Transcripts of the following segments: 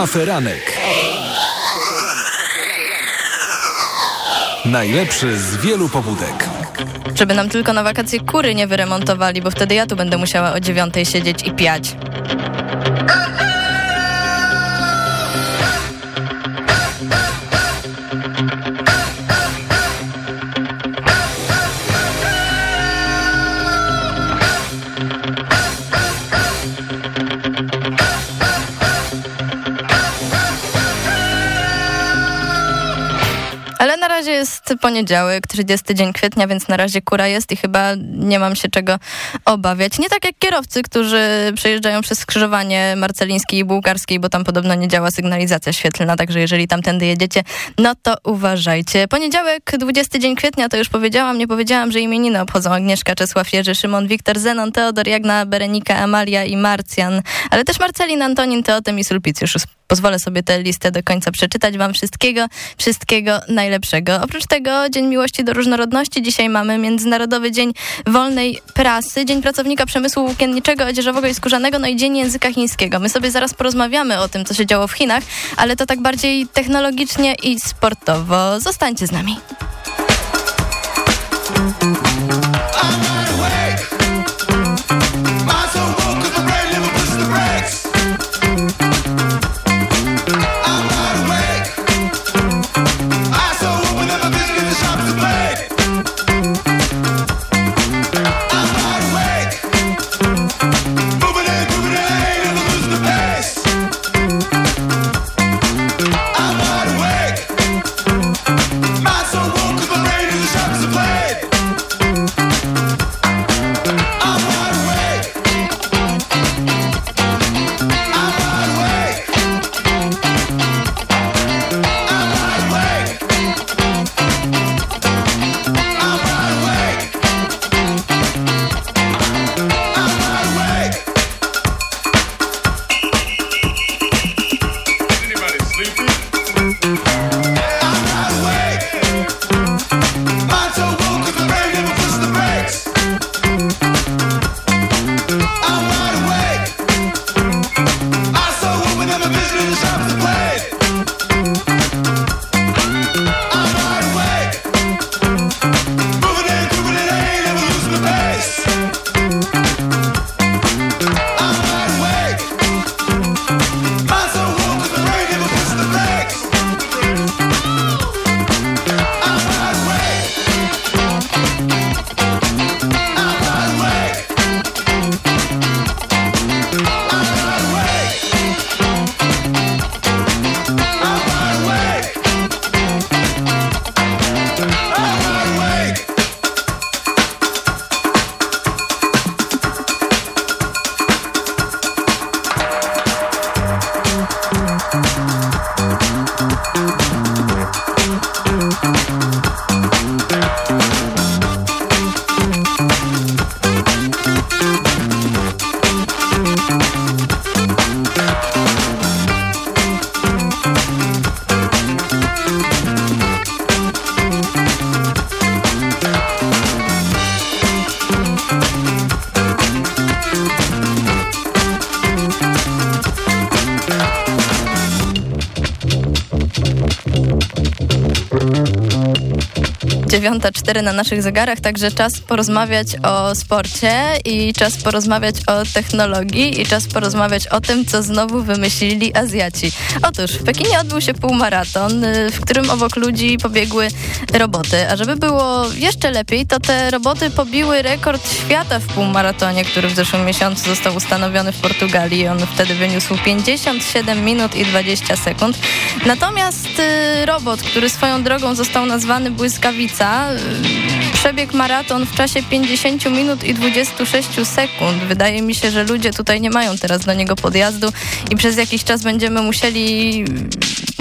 Aferanek. Najlepszy z wielu pobudek. Żeby nam tylko na wakacje kury nie wyremontowali, bo wtedy ja tu będę musiała o dziewiątej siedzieć i piać. Ale na razie poniedziałek, 30 dzień kwietnia, więc na razie kura jest i chyba nie mam się czego obawiać. Nie tak jak kierowcy, którzy przejeżdżają przez skrzyżowanie Marcelińskiej i Bułgarskiej, bo tam podobno nie działa sygnalizacja świetlna, także jeżeli tamtędy jedziecie, no to uważajcie. Poniedziałek, 20 dzień kwietnia, to już powiedziałam, nie powiedziałam, że imieniny obchodzą Agnieszka, Czesław Jerzy, Szymon, Wiktor, Zenon, Teodor, Jagna, Berenika, Amalia i Marcjan, ale też Marcelin, Antonin, Teotem i Sulpicjusz. Pozwolę sobie tę listę do końca przeczytać wam wszystkiego, wszystkiego najlepszego. Oprócz tego Dzień Miłości do Różnorodności. Dzisiaj mamy Międzynarodowy Dzień Wolnej Prasy, Dzień Pracownika Przemysłu Włókienniczego, Odzieżowego i Skórzanego, no i Dzień Języka Chińskiego. My sobie zaraz porozmawiamy o tym, co się działo w Chinach, ale to tak bardziej technologicznie i sportowo. Zostańcie z nami. Dziewiąta cztery na naszych zegarach, także czas porozmawiać o sporcie i czas porozmawiać o technologii i czas porozmawiać o tym, co znowu wymyślili Azjaci. Otóż w Pekinie odbył się półmaraton, y, w którym obok ludzi pobiegły roboty, a żeby było jeszcze lepiej, to te roboty pobiły rekord świata w półmaratonie, który w zeszłym miesiącu został ustanowiony w Portugalii. On wtedy wyniósł 57 minut i 20 sekund. Natomiast y, robot, który swoją drogą został nazwany Błyskawica, Ojca przebiegł maraton w czasie 50 minut i 26 sekund. Wydaje mi się, że ludzie tutaj nie mają teraz do niego podjazdu i przez jakiś czas będziemy musieli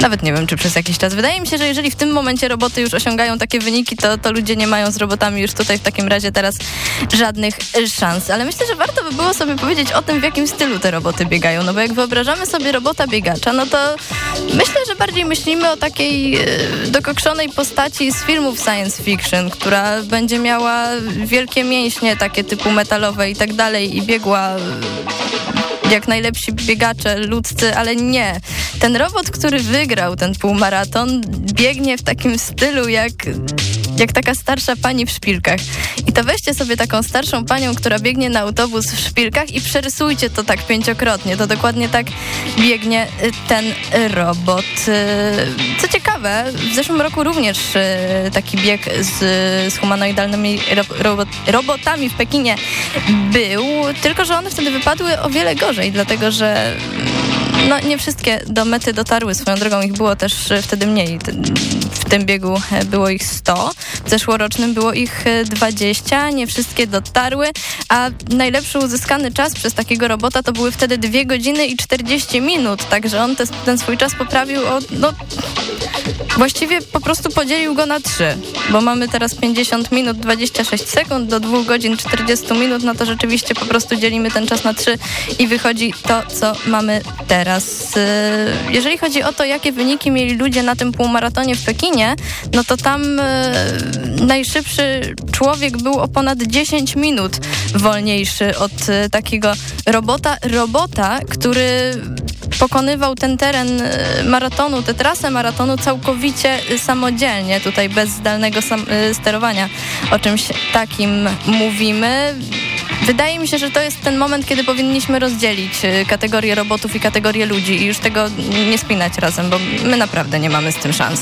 Nawet nie wiem, czy przez jakiś czas. Wydaje mi się, że jeżeli w tym momencie roboty już osiągają takie wyniki, to, to ludzie nie mają z robotami już tutaj w takim razie teraz żadnych szans. Ale myślę, że warto by było sobie powiedzieć o tym, w jakim stylu te roboty biegają. No bo jak wyobrażamy sobie robota biegacza, no to myślę, że bardziej myślimy o takiej e, dokokszonej postaci z filmów science fiction, która będzie miała wielkie mięśnie takie typu metalowe i tak dalej i biegła jak najlepsi biegacze ludzcy, ale nie. Ten robot, który wygrał ten półmaraton, biegnie w takim stylu jak jak taka starsza pani w szpilkach. I to weźcie sobie taką starszą panią, która biegnie na autobus w szpilkach i przerysujcie to tak pięciokrotnie. To dokładnie tak biegnie y, ten robot. Y, co ciekawe, w zeszłym roku również y, taki bieg z, z humanoidalnymi robot, robotami w Pekinie był, tylko że one wtedy wypadły o wiele gorzej, dlatego że no, nie wszystkie do mety dotarły. Swoją drogą ich było też wtedy mniej. W tym biegu było ich 100. W zeszłorocznym było ich 20. Nie wszystkie dotarły, a najlepszy uzyskany czas przez takiego robota to były wtedy 2 godziny i 40 minut. Także on te, ten swój czas poprawił o no, Właściwie po prostu podzielił go na trzy, bo mamy teraz 50 minut 26 sekund do 2 godzin 40 minut, no to rzeczywiście po prostu dzielimy ten czas na trzy i wychodzi to, co mamy teraz. Y, jeżeli chodzi o to, jakie wyniki mieli ludzie na tym półmaratonie w Pekinie, no to tam y, najszybszy człowiek był o ponad 10 minut wolniejszy od y, takiego robota. Robota, który pokonywał ten teren y, maratonu, tę trasę maratonu całkowicie samodzielnie, tutaj bez zdalnego y, sterowania, o czymś takim mówimy. Wydaje mi się, że to jest ten moment, kiedy powinniśmy rozdzielić kategorię robotów i kategorię ludzi i już tego nie spinać razem, bo my naprawdę nie mamy z tym szans.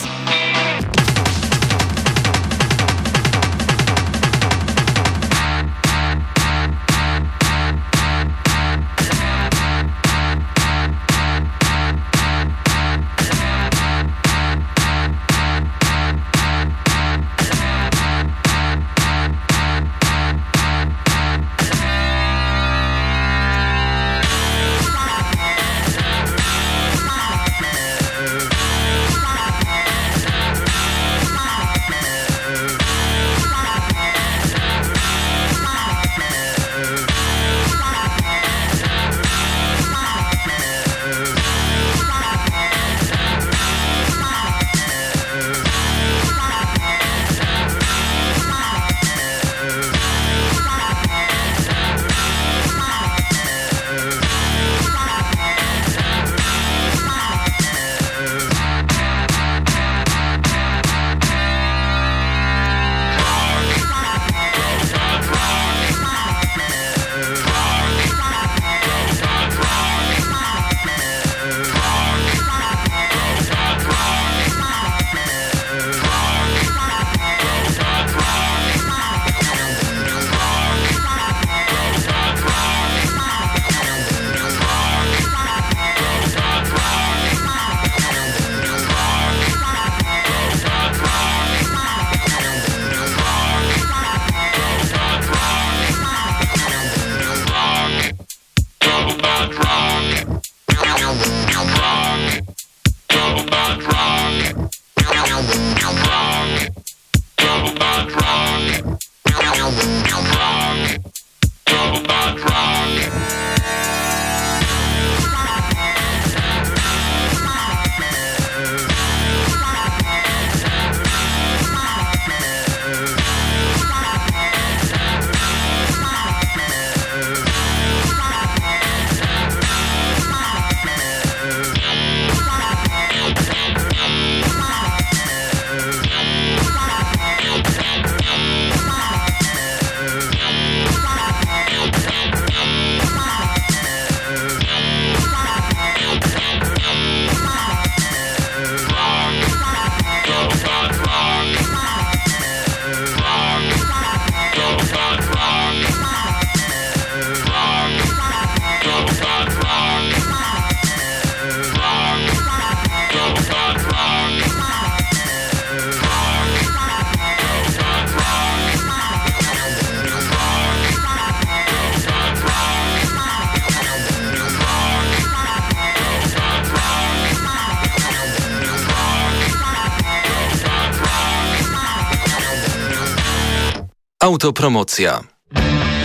Autopromocja.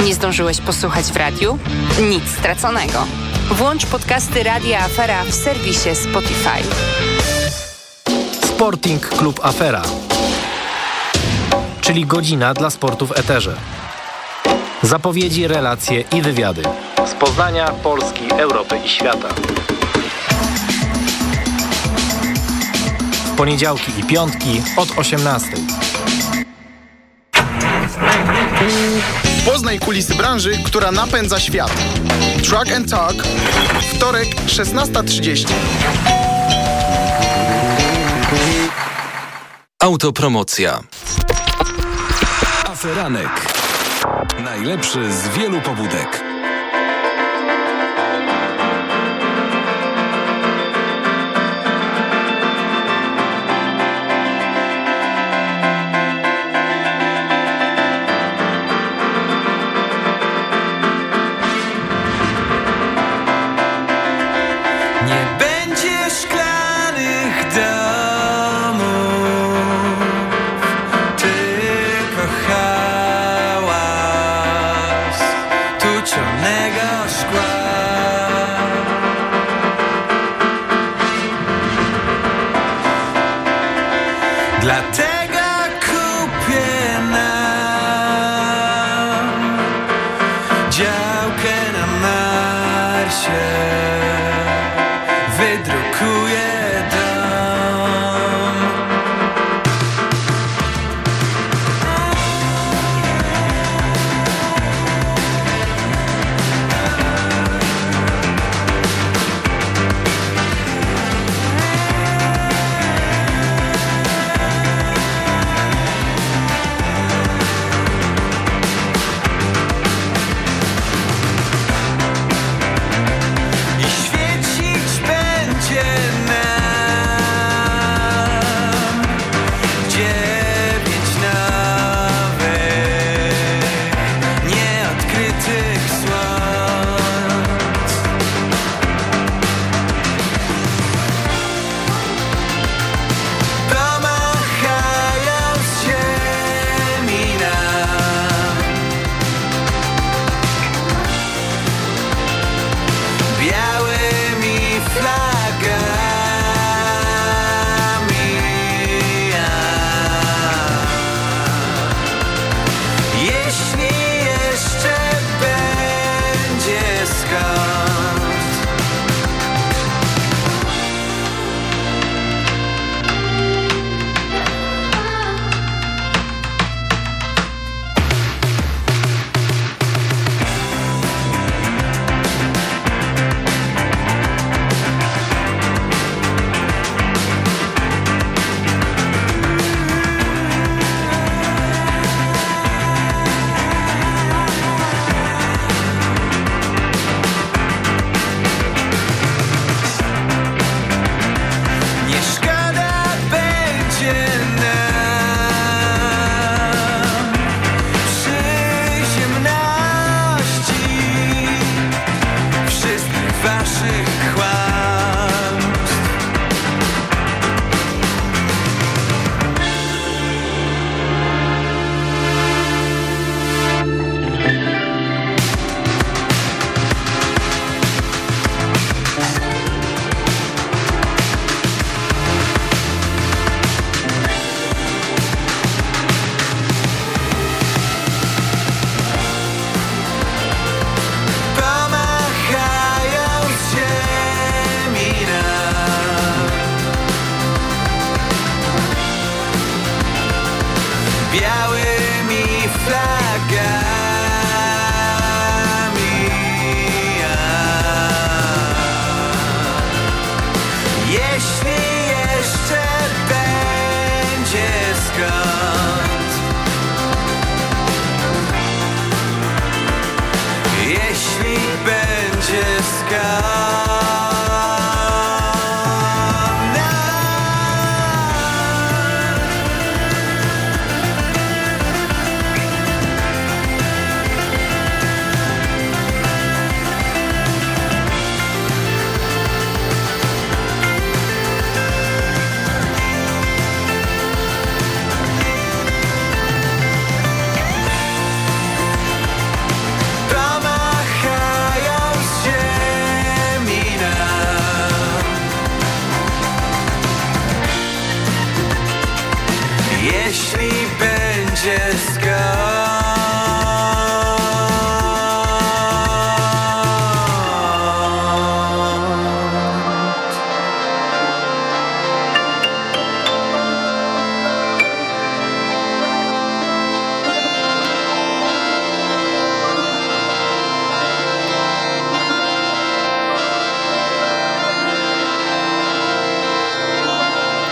Nie zdążyłeś posłuchać w radiu? Nic straconego. Włącz podcasty Radia Afera w serwisie Spotify. Sporting Klub Afera, czyli godzina dla sportu w eterze. Zapowiedzi, relacje i wywiady z Poznania, Polski, Europy i świata. W poniedziałki i piątki od 18. Poznaj kulisy branży, która napędza świat. Truck and Talk. Wtorek, 16.30. Autopromocja. Aferanek. Najlepszy z wielu pobudek. działkę na Marsie.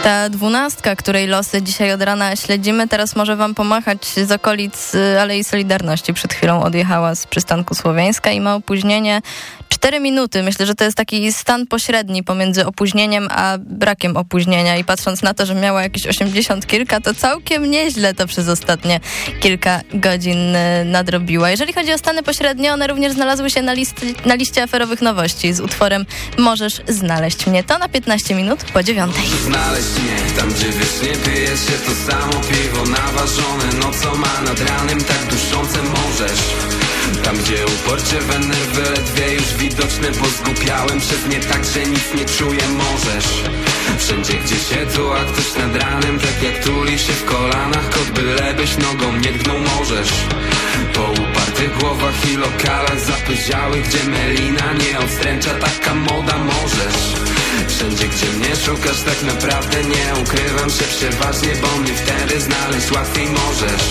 Это Dwunastka, której losy dzisiaj od rana śledzimy, teraz może wam pomachać z okolic y, Alei Solidarności. Przed chwilą odjechała z przystanku Słowiańska i ma opóźnienie 4 minuty. Myślę, że to jest taki stan pośredni pomiędzy opóźnieniem a brakiem opóźnienia i patrząc na to, że miała jakieś 80 kilka, to całkiem nieźle to przez ostatnie kilka godzin y, nadrobiła. Jeżeli chodzi o stany pośrednie, one również znalazły się na, na liście aferowych nowości z utworem Możesz znaleźć mnie. To na 15 minut po dziewiątej. Znaleźć tam, gdzie wiecznie pije się to samo piwo naważone. No co ma nad ranem tak duszące możesz? Tam gdzie uporcie we nerwy ledwie już widoczne Bo zgupiałem przez nie tak, że nic nie czuję Możesz? Wszędzie gdzie tu, a ktoś nad ranem Tak jak tuli się w kolanach Kot bylebyś nogą nie tknął możesz? Po upartych głowach i lokalach zapyziałych Gdzie melina nie odstręcza taka moda możesz Wszędzie gdzie mnie szukasz tak naprawdę nie ukrywam się przeważnie Bo mnie wtedy znaleźć łatwiej możesz.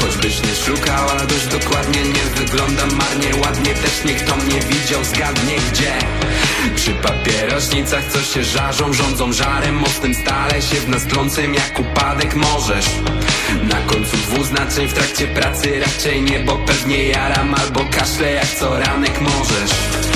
Choćbyś nie szukała dość dokładnie Nie wyglądam marnie, ładnie Też niech to mnie widział, zgadnie gdzie. Przy papierośnicach co się żarzą Rządzą żarem mocnym stale się w nas trącym jak upadek możesz. Na końcu dwuznaczeń w trakcie pracy Raczej nie, bo pewnie jaram Albo kaszle jak co ranek możesz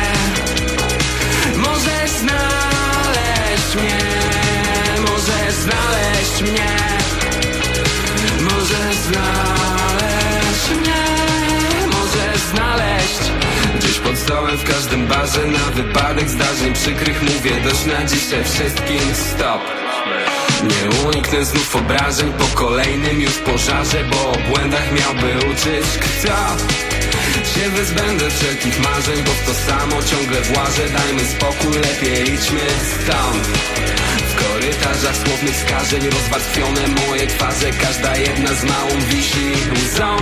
mnie. Możesz znaleźć mnie Możesz znaleźć. Gdzieś pod stołem w każdym barze Na wypadek zdarzeń przykrych mówię Dość na dzisiaj wszystkim. Stop. Nie uniknę znów obrażeń po kolejnym już pożarze Bo o błędach miałby uczyć kto? Się wyzbędę wszelkich marzeń Bo w to samo ciągle włażę. Dajmy spokój, lepiej idźmy stąd korytarzach słownych skażeń Rozwarstwione moje twarze. Każda jedna z małą wisi łzą.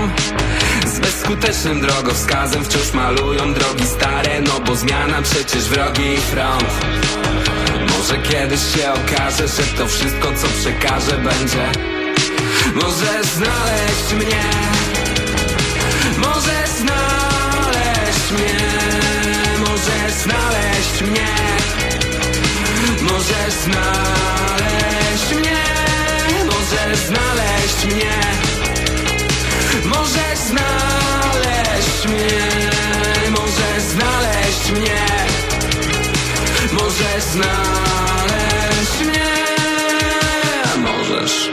Z bezskutecznym drogowskazem Wciąż malują drogi stare No bo zmiana przecież wrogi front. Może kiedyś się okaże Że to wszystko co przekażę będzie. Możesz znaleźć mnie. Możesz znaleźć mnie. Możesz znaleźć mnie Możesz znaleźć mnie Możesz znaleźć mnie. Możesz znaleźć mnie Możesz znaleźć mnie. Możesz znaleźć mnie Możesz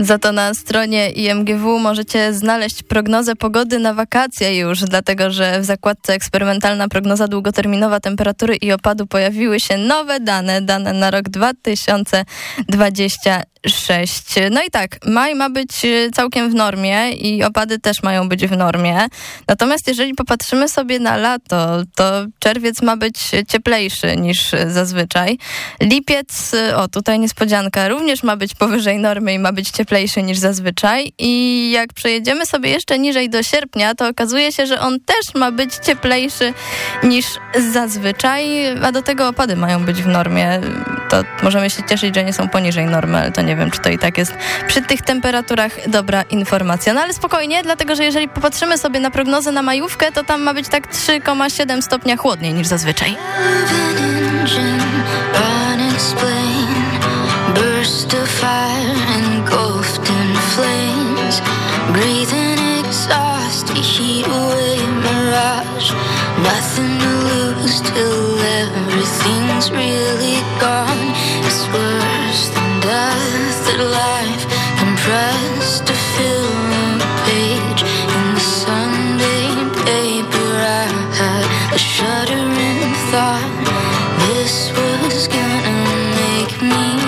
za to na stronie IMGW możecie znaleźć prognozę pogody na wakacje już, dlatego że w zakładce eksperymentalna prognoza długoterminowa temperatury i opadu pojawiły się nowe dane, dane na rok 2020 6. No i tak, maj ma być y, całkiem w normie i opady też mają być w normie. Natomiast jeżeli popatrzymy sobie na lato, to czerwiec ma być cieplejszy niż zazwyczaj. Lipiec, y, o tutaj niespodzianka, również ma być powyżej normy i ma być cieplejszy niż zazwyczaj. I jak przejedziemy sobie jeszcze niżej do sierpnia, to okazuje się, że on też ma być cieplejszy niż zazwyczaj, a do tego opady mają być w normie. To możemy się cieszyć, że nie są poniżej normy, ale to nie wiem, czy to i tak jest przy tych temperaturach dobra informacja. No ale spokojnie, dlatego że jeżeli popatrzymy sobie na prognozę na majówkę, to tam ma być tak 3,7 stopnia chłodniej niż zazwyczaj. Nothing to lose till everything's really gone. It's worse than death that life compressed to fill a page in the Sunday paper. I had a shuddering thought this was gonna make me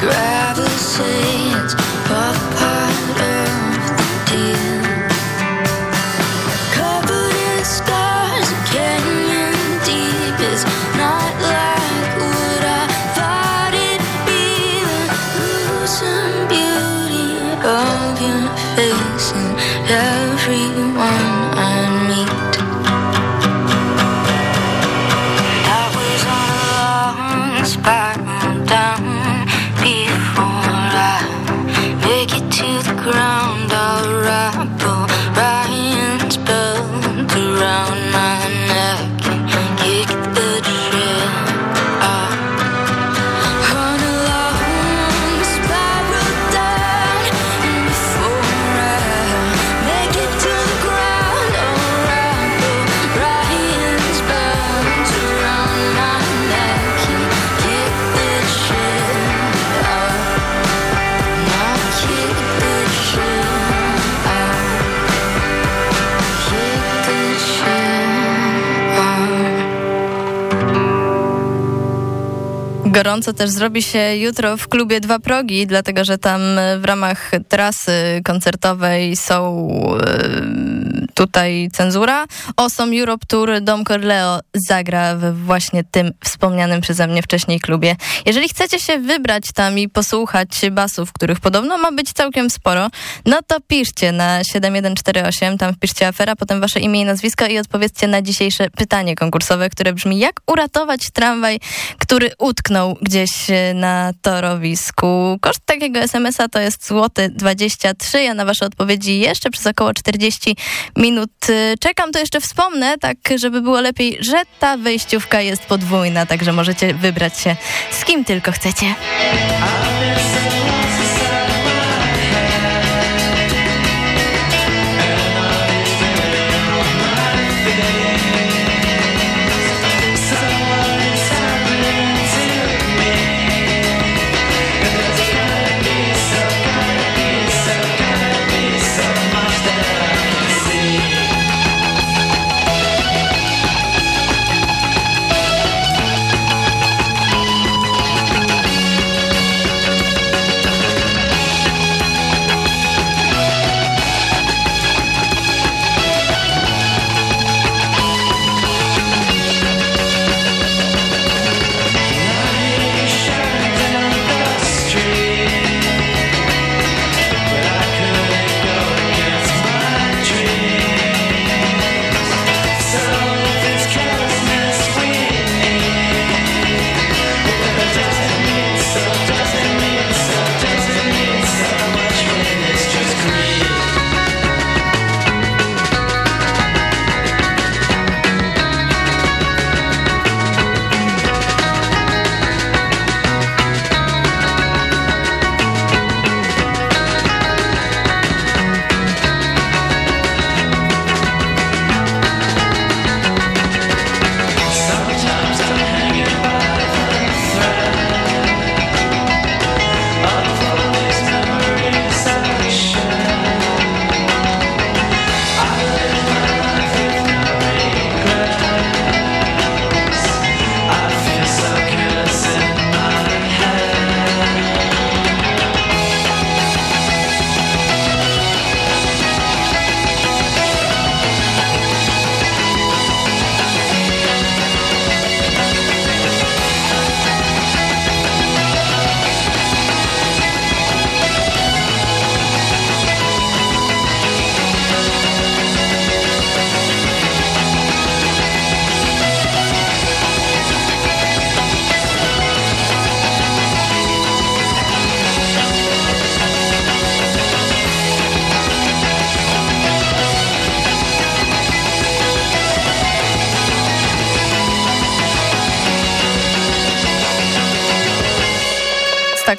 Grab the saints, pop out of the deal. Gorąco też zrobi się jutro w klubie Dwa Progi, dlatego że tam w ramach trasy koncertowej są tutaj cenzura. Osom Europe Tour Dom Corleo zagra w właśnie tym wspomnianym przeze mnie wcześniej klubie. Jeżeli chcecie się wybrać tam i posłuchać basów, których podobno ma być całkiem sporo, no to piszcie na 7148, tam wpiszcie afera, potem wasze imię i nazwisko i odpowiedzcie na dzisiejsze pytanie konkursowe, które brzmi jak uratować tramwaj, który utknął gdzieś na torowisku. Koszt takiego SMS-a to jest złoty 23. Ja na wasze odpowiedzi jeszcze przez około 40 minut minut y, czekam, to jeszcze wspomnę, tak żeby było lepiej, że ta wejściówka jest podwójna, także możecie wybrać się z kim tylko chcecie.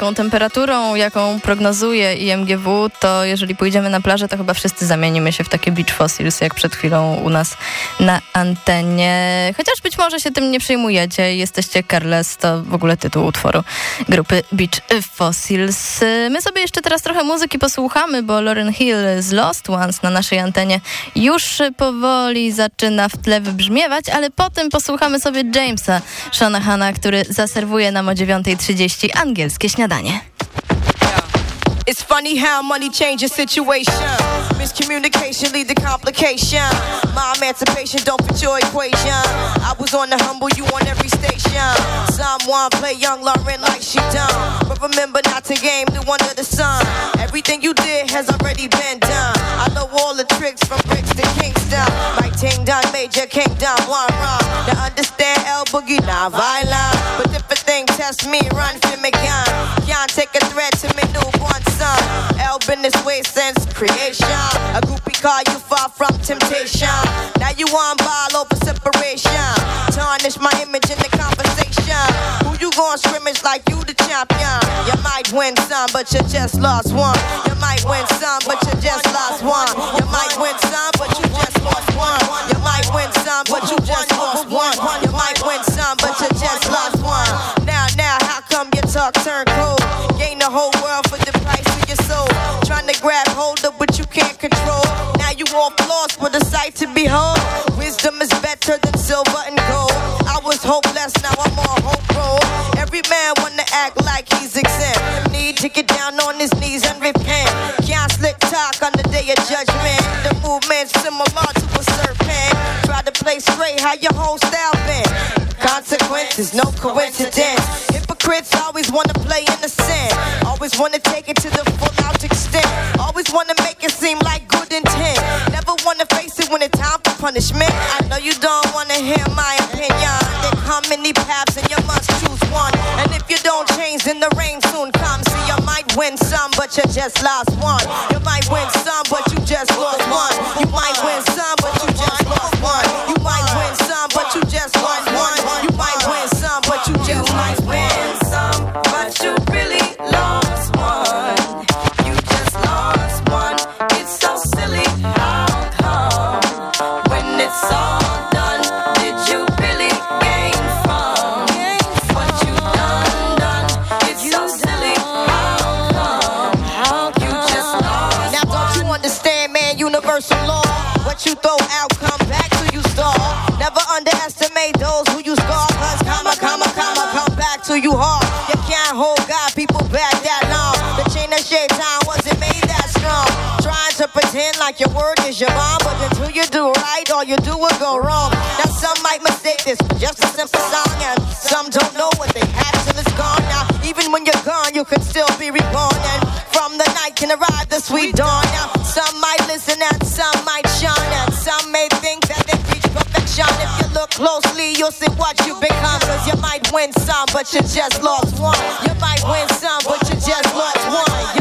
Taką temperaturą, jaką prognozuje IMGW, to jeżeli pójdziemy na plażę, to chyba wszyscy zamienimy się w takie beach fossils, jak przed chwilą u nas na antenie. Chociaż być może się tym nie przejmujecie, jesteście careless, to w ogóle tytuł utworu grupy Beach Fossils. My sobie jeszcze teraz trochę muzyki posłuchamy, bo Lauren Hill z Lost Ones na naszej antenie już powoli zaczyna w tle wybrzmiewać, ale potem posłuchamy sobie Jamesa Shonahana, który zaserwuje nam o 9.30 angielskie śniadanie śniadanie. It's funny how money changes situation. Miscommunication lead to complication. My emancipation don't fit your equation. I was on the humble, you on every station. Someone play young Lauren like she done. But remember not to game the one of the sun. Everything you did has already been done. I know all the tricks from bricks to Kingston. My ting done major kingdom, one wrong. To understand El Boogie, not violent. Test me, run for me gun. Can't take a threat to me newborn son. El business with way since creation. A groupie call you far from temptation. Now you on ball over separation. Tarnish my image in the conversation. Who you gon' scrimmage like you the champion? You might win some, but you just lost one. You might win some, whole world for the price of your soul. Trying to grab hold of what you can't control. Now you all lost with a sight to behold. Wisdom is better than silver and gold. I was hopeless, now I'm on hope roll. Every man wanna act like he's exempt. Need to get down on his knees and repent. Can't slick talk on the day of judgment. The movement's similar to a serpent. Try to play straight, how your whole style been. Consequences, no coincidence. Hypocrites always wanna play innocent. Always wanna take it to the full out extent. Always wanna make it seem like good intent. Never wanna face it when it's time for punishment. I know you don't wanna hear my opinion. There come many paths and you must choose one. And if you don't change, then the rain soon comes. See, you might win some, but you just lost one. You might win some, you hard. You can't hold God, people back that long. The chain that shaved time wasn't made that strong. Trying to pretend like your word is your bond, but until you do right, all you do will go wrong. Now some might mistake this for just a simple song, and some don't know what they have till it's gone. Now even when you're gone, you can still be reborn, and from the night can arrive the sweet dawn. Now some might listen and some might Closely, you'll see what you become. Cause you might win some, but you just lost one. You might win some, but you just lost one. You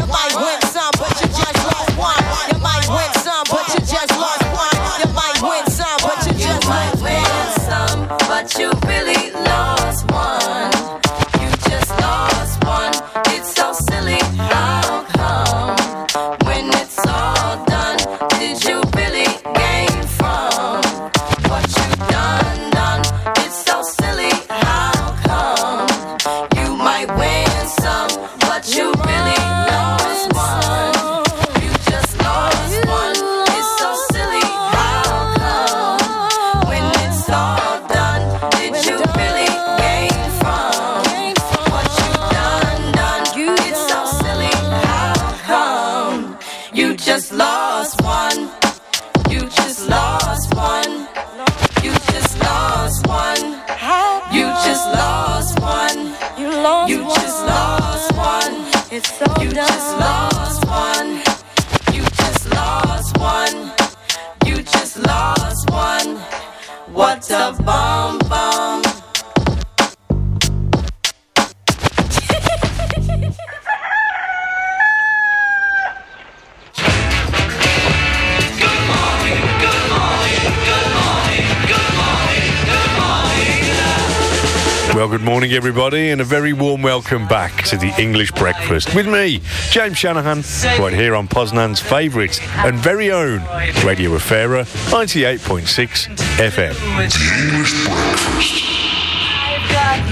Well, good morning, everybody, and a very warm welcome back to the English Breakfast with me, James Shanahan, right here on Poznan's favourite and very own Radio Afera 98.6 FM.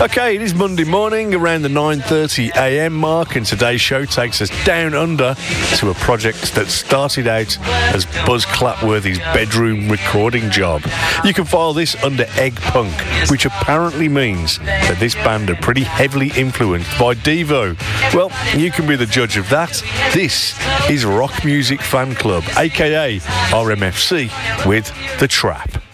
Okay, it is Monday morning around the 9:30 a.m. mark, and today's show takes us down under to a project that started out as Buzz Clapworthy's bedroom recording job. You can file this under Egg Punk, which apparently means that this band are pretty heavily influenced by Devo. Well, you can be the judge of that. This is Rock Music Fan Club, aka RMFC, with The Trap.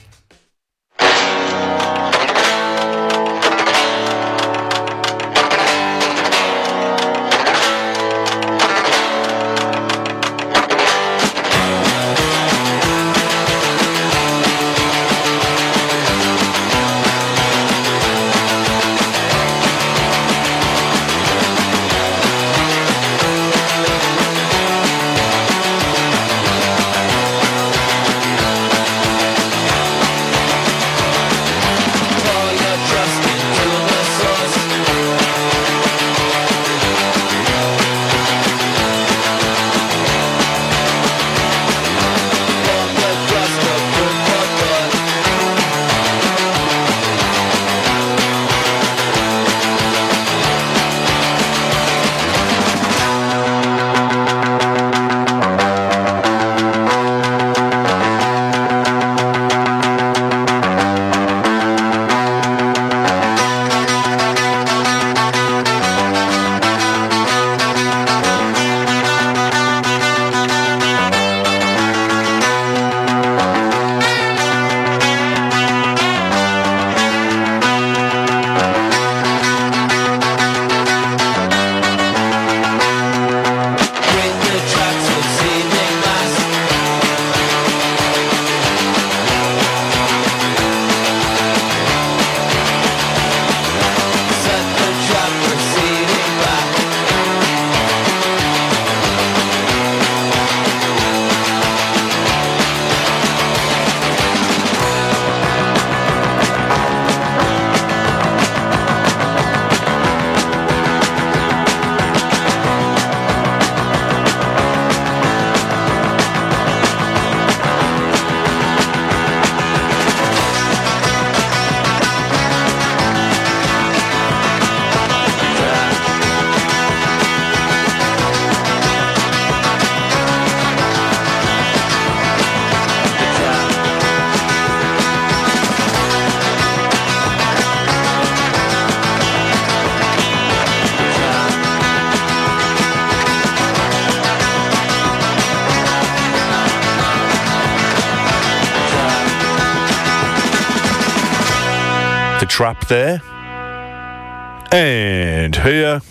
And here.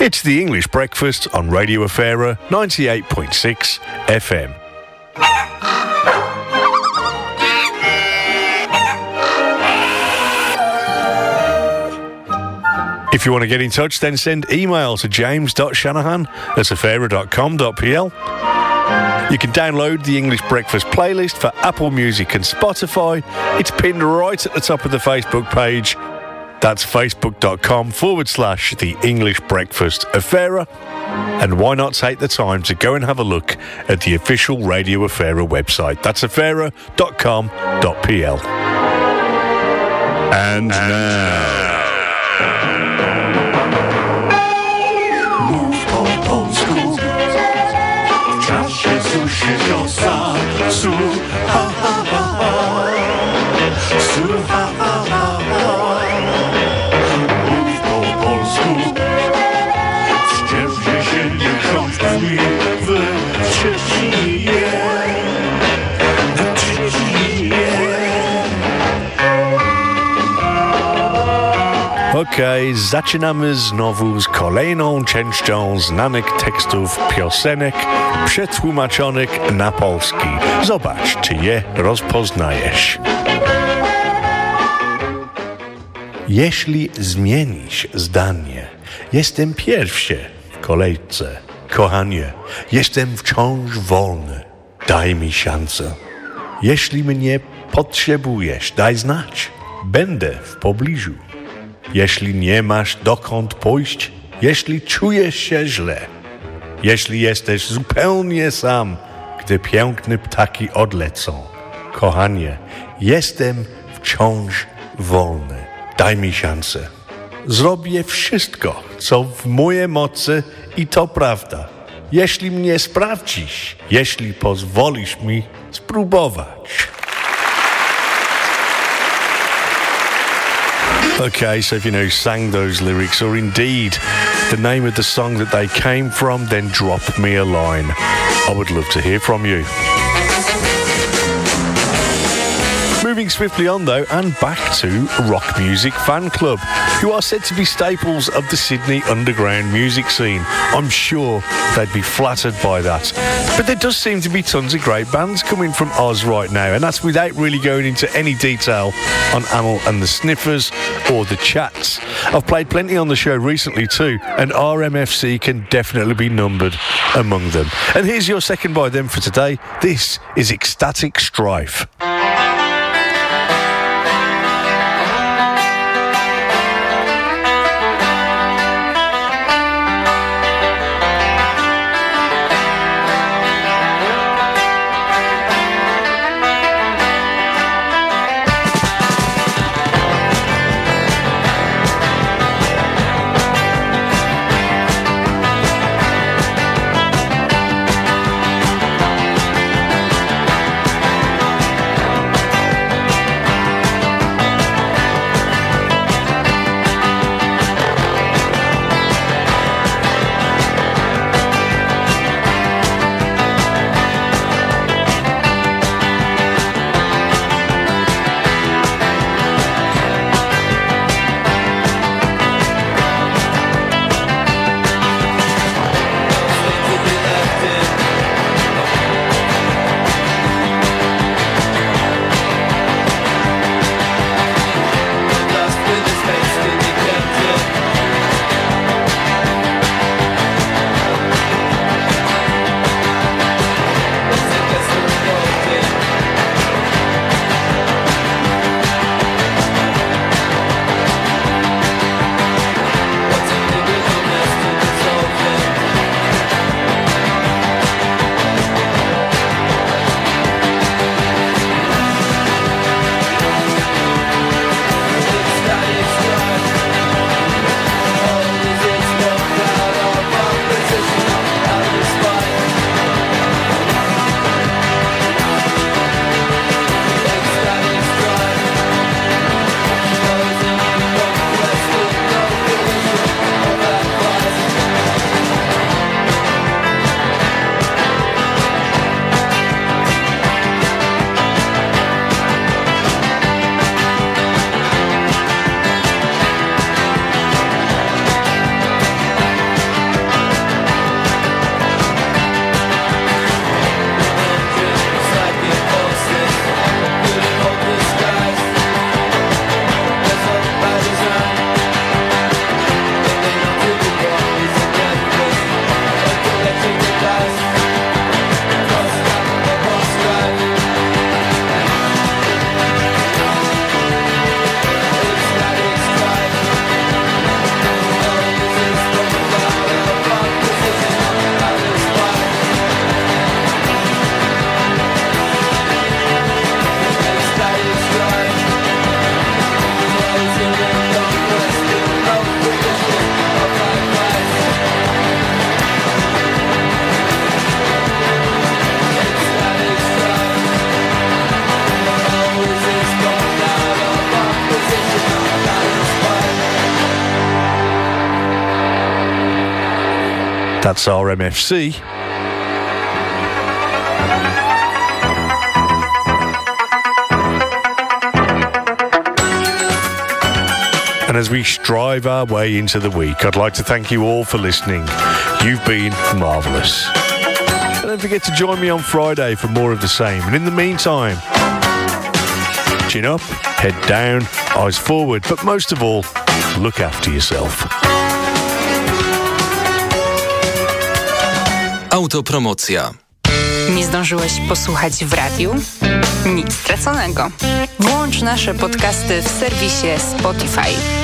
It's the English Breakfast on Radio Afera 98.6 FM. If you want to get in touch, then send email to james.shanahan at afera.com.pl. You can download the English Breakfast playlist for Apple Music and Spotify. It's pinned right at the top of the Facebook page. That's facebook.com forward slash the English Breakfast Affaira. And why not take the time to go and have a look at the official Radio Affaira website? That's affaira.com.pl. And now. Su, ha, ha, ha, Okej, zaczynamy znowu z kolejną częścią znanych tekstów piosenek przetłumaczonych na polski. Zobacz, czy je rozpoznajesz. Jeśli zmienisz zdanie, jestem pierwszy w kolejce. Kochanie, jestem wciąż wolny. Daj mi szansę. Jeśli mnie potrzebujesz, daj znać. Będę w pobliżu. Jeśli nie masz dokąd pójść, jeśli czujesz się źle, jeśli jesteś zupełnie sam, gdy piękne ptaki odlecą. Kochanie, jestem wciąż wolny. Daj mi szansę. Zrobię wszystko, co w mojej mocy i to prawda. Jeśli mnie sprawdzisz, jeśli pozwolisz mi spróbować. Okay, so if you know who sang those lyrics or indeed the name of the song that they came from, then drop me a line. I would love to hear from you. Moving swiftly on though, and back to Rock Music Fan Club, who are said to be staples of the Sydney underground music scene. I'm sure they'd be flattered by that. But there does seem to be tons of great bands coming from Oz right now, and that's without really going into any detail on Anil and the Sniffers or the Chats. I've played plenty on the show recently too, and RMFC can definitely be numbered among them. And here's your second by them for today. This is Ecstatic Strife. That's RMFC. And as we strive our way into the week, I'd like to thank you all for listening. You've been marvellous. And don't forget to join me on Friday for more of the same. And in the meantime, chin up, head down, eyes forward, but most of all, look after yourself. Autopromocja. Nie zdążyłeś posłuchać w radiu? Nic straconego. Włącz nasze podcasty w serwisie Spotify.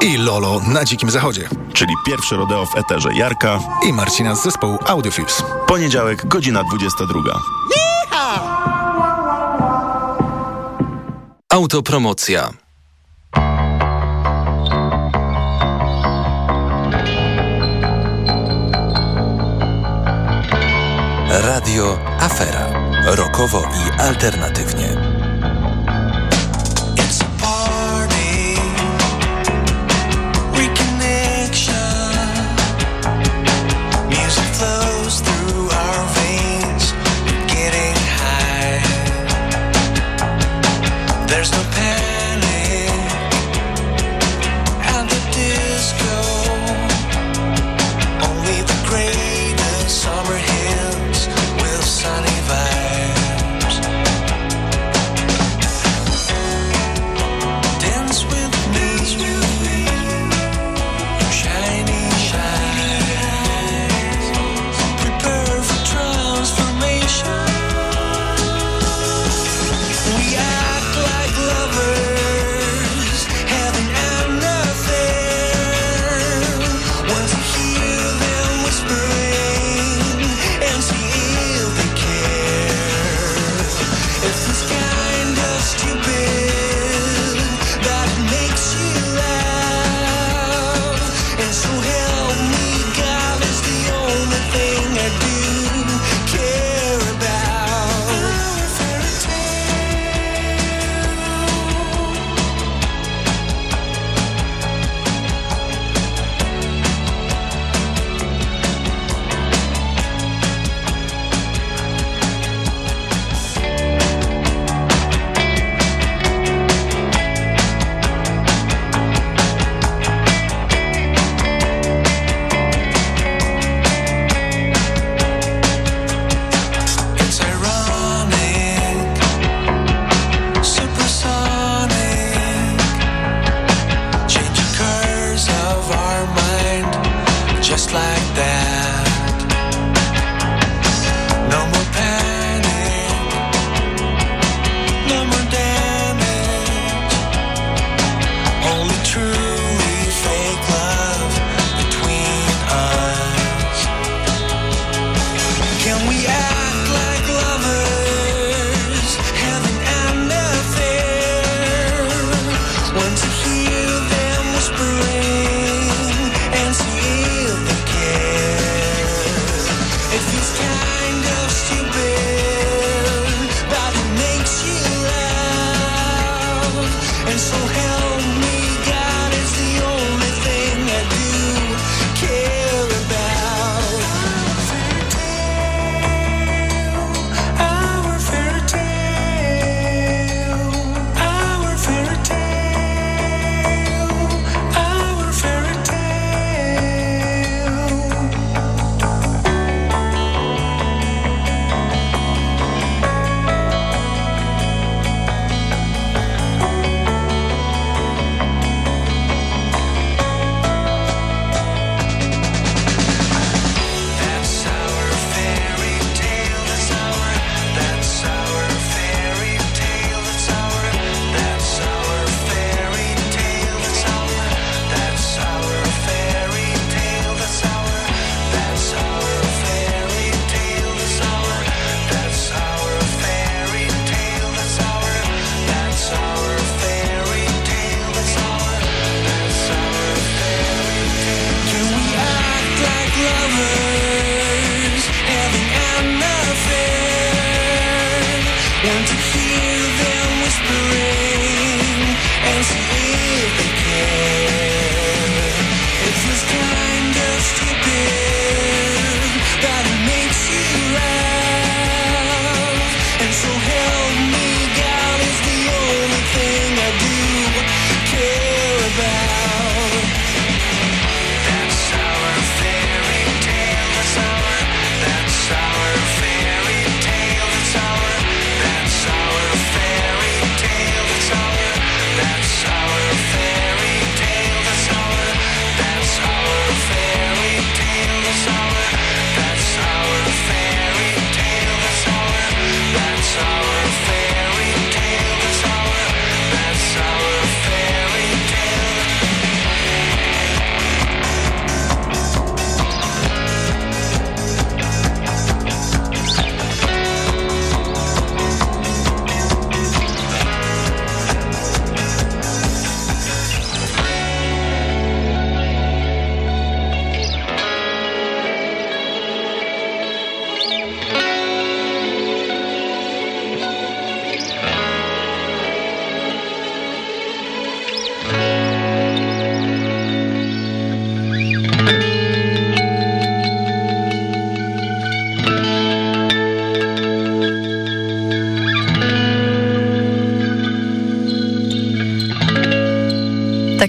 i Lolo na Dzikim Zachodzie. Czyli pierwszy rodeo w eterze Jarka i Marcina z zespołu Audiofuse. Poniedziałek, godzina 22. Autopromocja. Radio Afera. Rokowo i alternatywnie.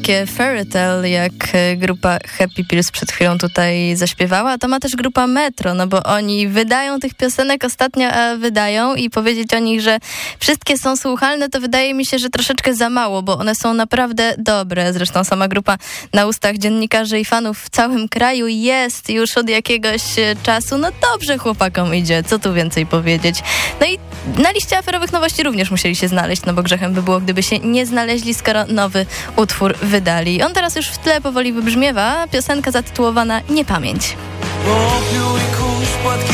Takie fairy tale, jak e, grupa Happy Pills przed chwilą tutaj zaśpiewała, to ma też grupa Metro, no bo oni wydają tych piosenek ostatnio, wydają i powiedzieć o nich, że wszystkie są słuchalne, to wydaje mi się, że troszeczkę za mało, bo one są naprawdę dobre. Zresztą sama grupa na ustach dziennikarzy i fanów w całym kraju jest już od jakiegoś e, czasu. No dobrze chłopakom idzie, co tu więcej powiedzieć. No i na liście aferowych nowości również musieli się znaleźć, no bo grzechem by było, gdyby się nie znaleźli, skoro nowy utwór wydali. On teraz już w tle powoli wybrzmiewa, piosenka zatytułowana Niepamięć. I kurz, płatki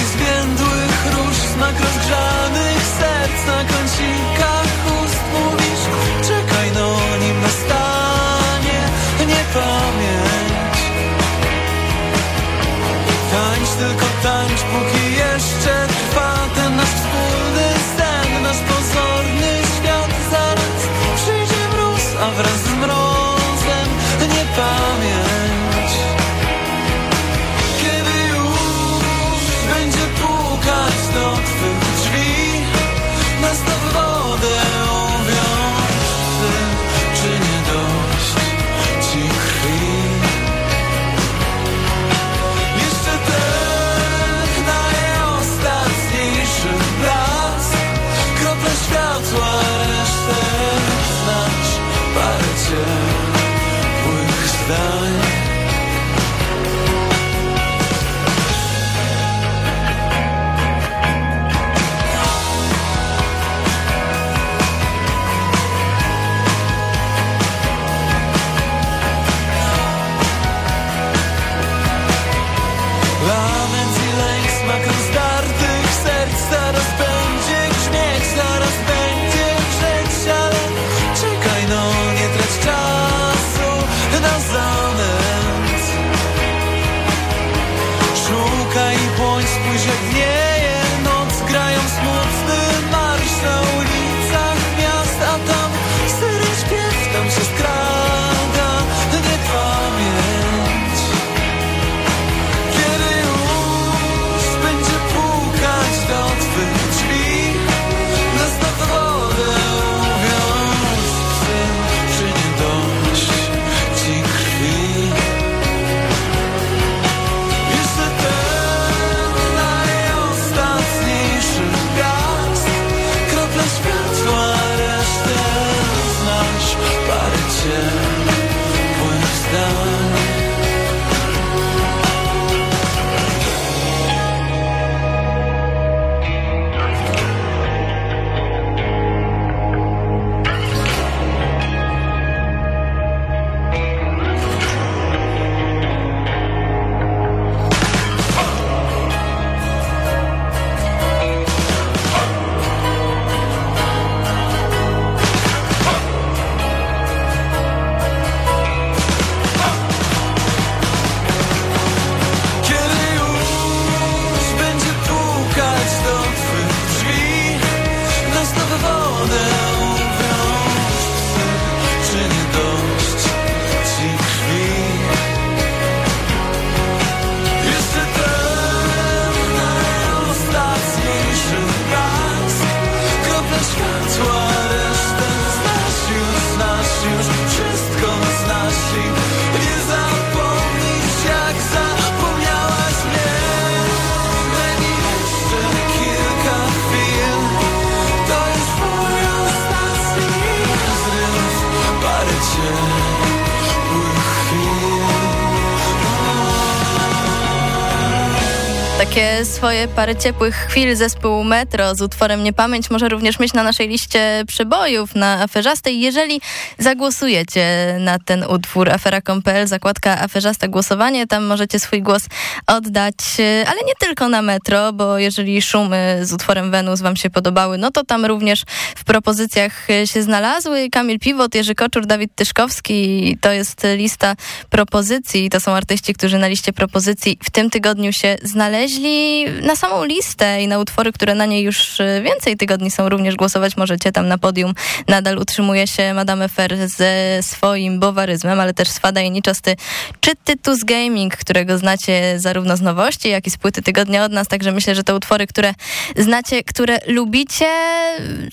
swoje parę ciepłych chwil zespół Metro z utworem Niepamięć może również mieć na naszej liście przebojów na aferzastej. Jeżeli zagłosujecie na ten utwór afera.pl, zakładka aferzasta głosowanie, tam możecie swój głos oddać, e, ale nie tylko na Metro, bo jeżeli szumy z utworem Wenus wam się podobały, no to tam również w propozycjach e, się znalazły. Kamil Piwot, Jerzy Koczur, Dawid Tyszkowski. To jest lista propozycji. To są artyści, którzy na liście propozycji w tym tygodniu się znaleźli. Na samą listę i na utwory, które na niej już y, więcej tygodni są, również głosować możecie. Tam na podium nadal utrzymuje się Madame Fer ze swoim bowaryzmem, ale też swada i niczosty czy Tytus Gaming, którego znacie zarówno z nowości, jak i z płyty tygodnia od nas. Także myślę, że te utwory, które znacie, które lubicie,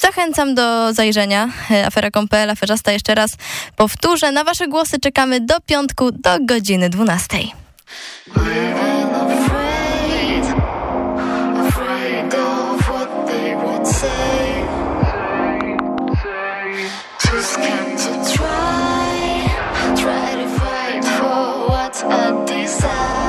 zachęcam do zajrzenia. Y, Afera.pl, aferzasta jeszcze raz powtórzę. Na wasze głosy czekamy do piątku, do godziny 12. Too scared to try. Try to fight for what I desire.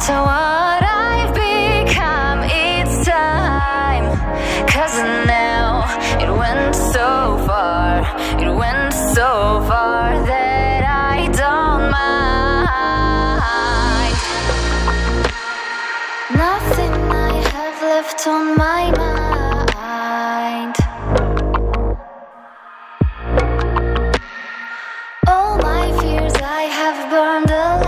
After what I've become, it's time. Cause now it went so far, it went so far that I don't mind. Nothing I have left on my mind. All my fears I have burned alive.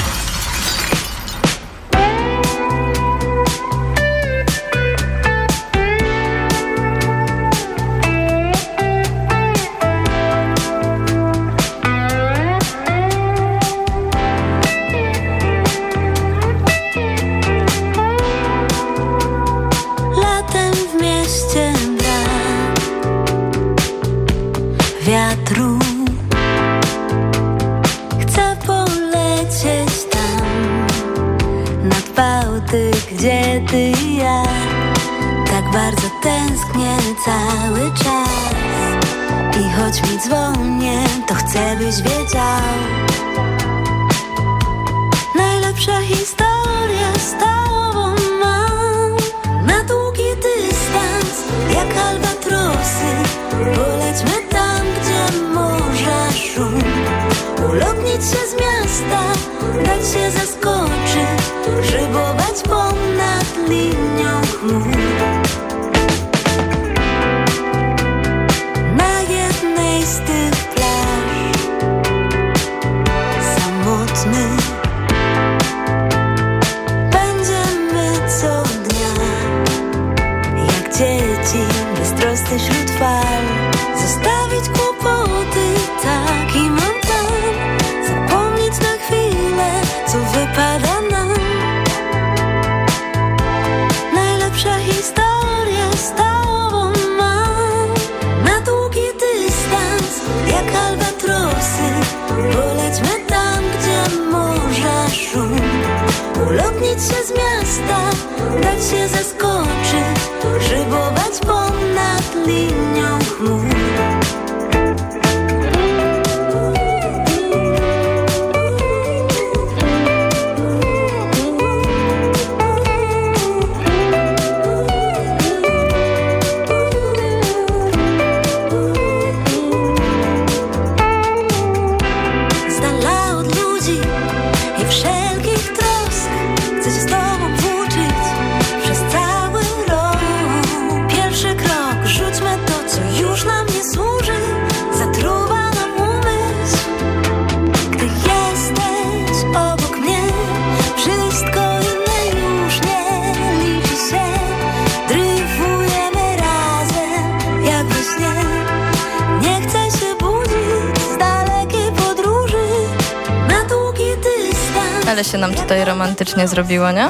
Tutaj romantycznie zrobiło, nie?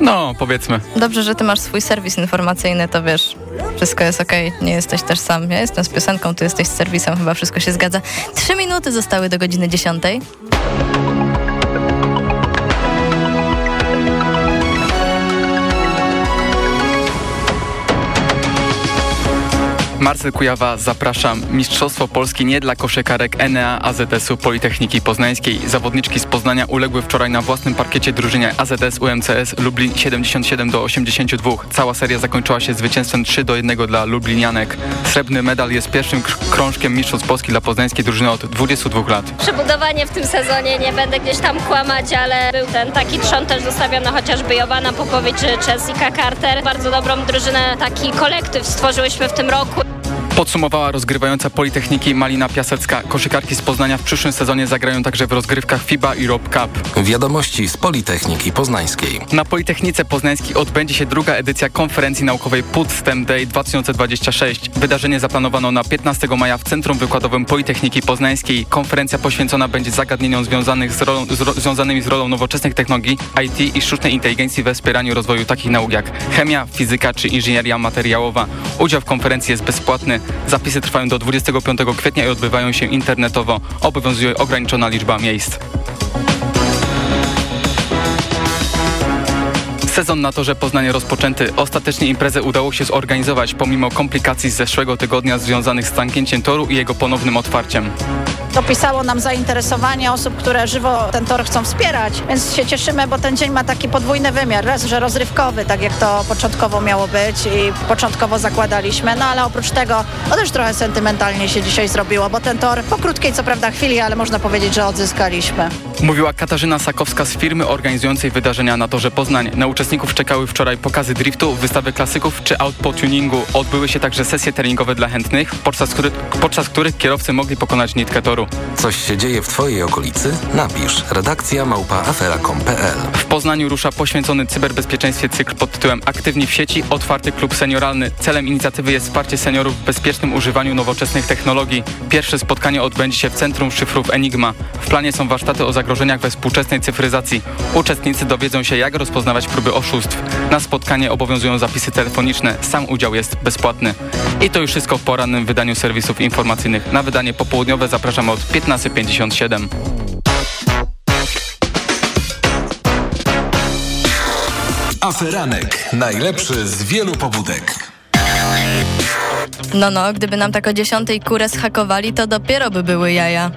No, powiedzmy. Dobrze, że ty masz swój serwis informacyjny, to wiesz, wszystko jest okej, nie jesteś też sam. Ja jestem z piosenką, ty jesteś z serwisem, chyba wszystko się zgadza. Trzy minuty zostały do godziny dziesiątej. Marcel Kujawa, zapraszam. Mistrzostwo Polski nie dla koszykarek Enea AZS-u Politechniki Poznańskiej. Zawodniczki z Poznania uległy wczoraj na własnym parkiecie drużynie AZS UMCS Lublin 77 do 82. Cała seria zakończyła się zwycięstwem 3 do 1 dla Lublinianek. Srebrny medal jest pierwszym kr- krążkiem mistrzostw Polski dla poznańskiej drużyny od 22 lat. Przebudowanie w tym sezonie, nie będę gdzieś tam kłamać, ale był ten taki trzon też zostawiony chociażby Jowanna Popowicz czy Jessica Carter. Bardzo dobrą drużynę, taki kolektyw stworzyłyśmy w tym roku. Podsumowała rozgrywająca Politechniki Malina Piasecka. Koszykarki z Poznania w przyszłym sezonie zagrają także w rozgrywkach FIBA Europe Cup. Wiadomości z Politechniki Poznańskiej. Na Politechnice Poznańskiej odbędzie się druga edycja konferencji naukowej PUT STEM Day 2026. Wydarzenie zaplanowano na 15 maja w Centrum Wykładowym Politechniki Poznańskiej. Konferencja poświęcona będzie zagadnieniom związanych z rolą, z ro, związanymi z rolą nowoczesnych technologii, IT i sztucznej inteligencji we wspieraniu rozwoju takich nauk jak chemia, fizyka czy inżynieria materiałowa. Udział w konferencji jest bezpłatny. Zapisy trwają do 25 kwietnia i odbywają się internetowo. Obowiązuje ograniczona liczba miejsc. Sezon na torze Poznanie rozpoczęty. Ostatecznie imprezę udało się zorganizować pomimo komplikacji z zeszłego tygodnia związanych z zamknięciem toru i jego ponownym otwarciem. Dopisało nam zainteresowanie osób, które żywo ten tor chcą wspierać, więc się cieszymy, bo ten dzień ma taki podwójny wymiar. Raz, że rozrywkowy, tak jak to początkowo miało być i początkowo zakładaliśmy, no ale oprócz tego no też trochę sentymentalnie się dzisiaj zrobiło, bo ten tor po krótkiej co prawda chwili, ale można powiedzieć, że odzyskaliśmy. Mówiła Katarzyna Sakowska z firmy organizującej wydarzenia na torze Poznań. Na uczestników czekały wczoraj pokazy driftu, wystawy klasyków czy aut tuningu. Odbyły się także sesje treningowe dla chętnych, podczas, który, podczas których kierowcy mogli pokonać nitkę toru. Coś się dzieje w Twojej okolicy? Napisz redakcja małpaafera.com.pl W Poznaniu rusza poświęcony cyberbezpieczeństwie cykl pod tytułem Aktywni w sieci, otwarty klub senioralny. Celem inicjatywy jest wsparcie seniorów w bezpiecznym używaniu nowoczesnych technologii. Pierwsze spotkanie odbędzie się w Centrum Szyfrów Enigma. W planie są warsztaty o zagrożeniach we współczesnej cyfryzacji. Uczestnicy dowiedzą się, jak rozpoznawać próby oszustw. Na spotkanie obowiązują zapisy telefoniczne. Sam udział jest bezpłatny. I to już wszystko w porannym wydaniu serwisów informacyjnych. Na wydanie popołudniowe zapraszam od 15.57. Aferanek. Najlepszy z wielu pobudek. No, no, gdyby nam tak o dziesiątej kurę schakowali, to dopiero by były jaja.